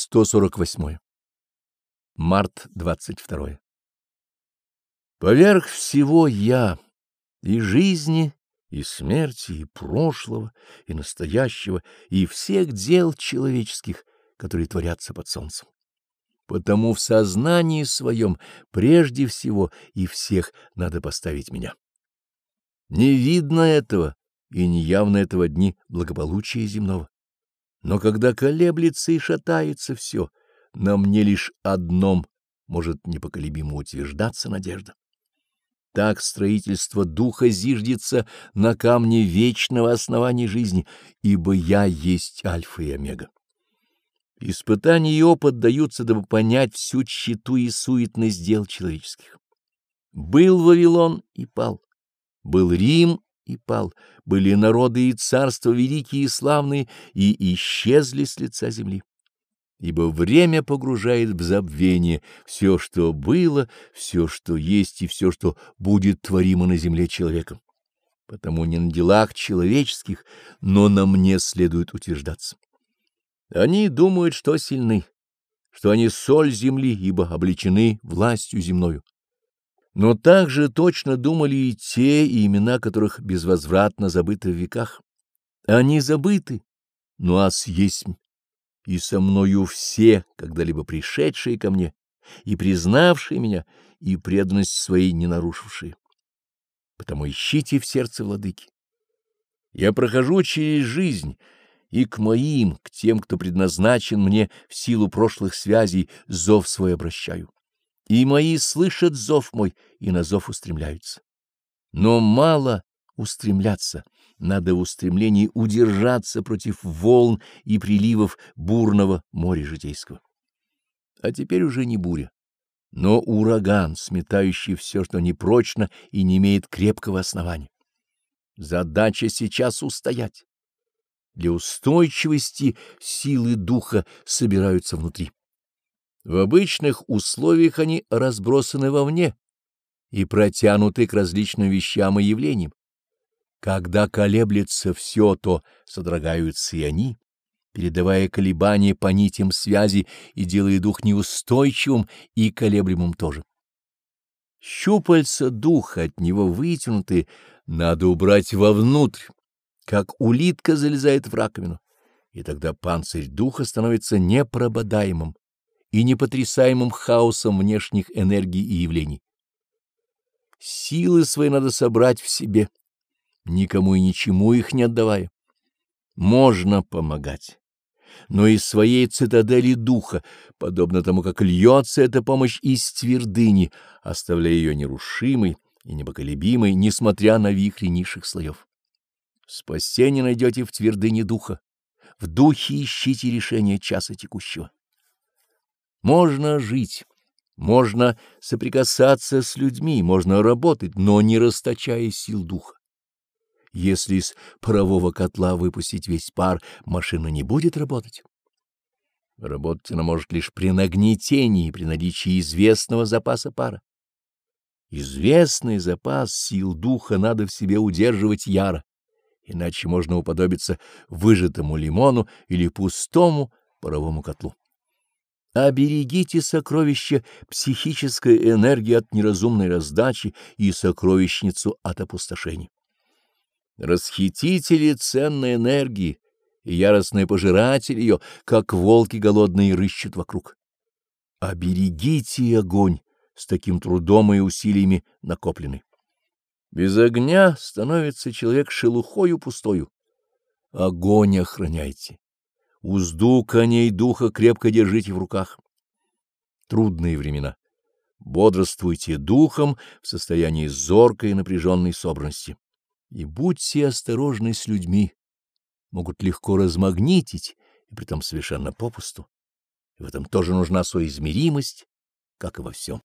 148. Март 22. Поверх всего я, и жизни, и смерти, и прошлого, и настоящего, и всех дел человеческих, которые творятся под солнцем. Потому в сознании своем прежде всего и всех надо поставить меня. Не видно этого и не явно этого дни благополучия земного. Но когда колеблется и шатается все, на мне лишь одном может непоколебимо утверждаться надежда. Так строительство духа зиждется на камне вечного основания жизни, ибо я есть альфа и омега. Испытания и опыт даются, дабы понять всю тщету и суетность дел человеческих. Был Вавилон и пал, был Рим и пал, были народы и царства великие и славные, и исчезли с лица земли. Ибо время погружает в забвение все, что было, все, что есть, и все, что будет творимо на земле человеком. Потому не на делах человеческих, но на мне следует утверждаться. Они думают, что сильны, что они соль земли, ибо обличены властью земною. Но также точно думали и те, имена которых безвозвратно забыты в веках. Они забыты, но ас есть, и со мною все, когда-либо пришедшие ко мне, и признавшие меня, и преданность своей не нарушившие. Потому ищите в сердце владыки. Я прохожу через жизнь, и к моим, к тем, кто предназначен мне в силу прошлых связей, зов свой обращаю и мои слышат зов мой, и на зов устремляются. Но мало устремляться, надо в устремлении удержаться против волн и приливов бурного моря житейского. А теперь уже не буря, но ураган, сметающий все, что непрочно и не имеет крепкого основания. Задача сейчас устоять. Для устойчивости силы духа собираются внутри. В обычных условиях они разбросаны вовне и протянуты к различным вещам и явлениям. Когда колеблется все, то содрогаются и они, передавая колебания по нитям связи и делая дух неустойчивым и колеблемым тоже. Щупальца духа от него вытянутые надо убрать вовнутрь, как улитка залезает в раковину, и тогда панцирь духа становится непрободаемым и непотрясаемым хаосом внешних энергий и явлений. Силы свои надо собрать в себе, никому и ничему их не отдавая. Можно помогать, но из своей цитадели духа, подобно тому, как льется эта помощь из твердыни, оставляя ее нерушимой и непоколебимой, несмотря на вихри низших слоев. Спасение найдете в твердыне духа, в духе ищите решение часа текущего. Можно жить, можно соприкасаться с людьми, можно работать, но не расточая сил духа. Если из парового котла выпустить весь пар, машина не будет работать. Работать она может лишь при нагнетении, при наличии известного запаса пара. Известный запас сил духа надо в себе удерживать яро, иначе можно уподобиться выжатому лимону или пустому паровому котлу. Оберегите сокровища психической энергии от неразумной раздачи и сокровищницу от опустошения. Расхитители ценной энергии и яростные пожиратели ее, как волки голодные, рыщут вокруг. Оберегите огонь с таким трудом и усилиями накопленный. Без огня становится человек шелухою пустою. Огонь охраняйте. Узду коней духа крепко держите в руках. Трудные времена. Бодрствуйте духом в состоянии зоркой и напряженной собранности. И будьте осторожны с людьми. Могут легко размагнитить, и притом совершенно попусту. И в этом тоже нужна соизмеримость, как и во всем.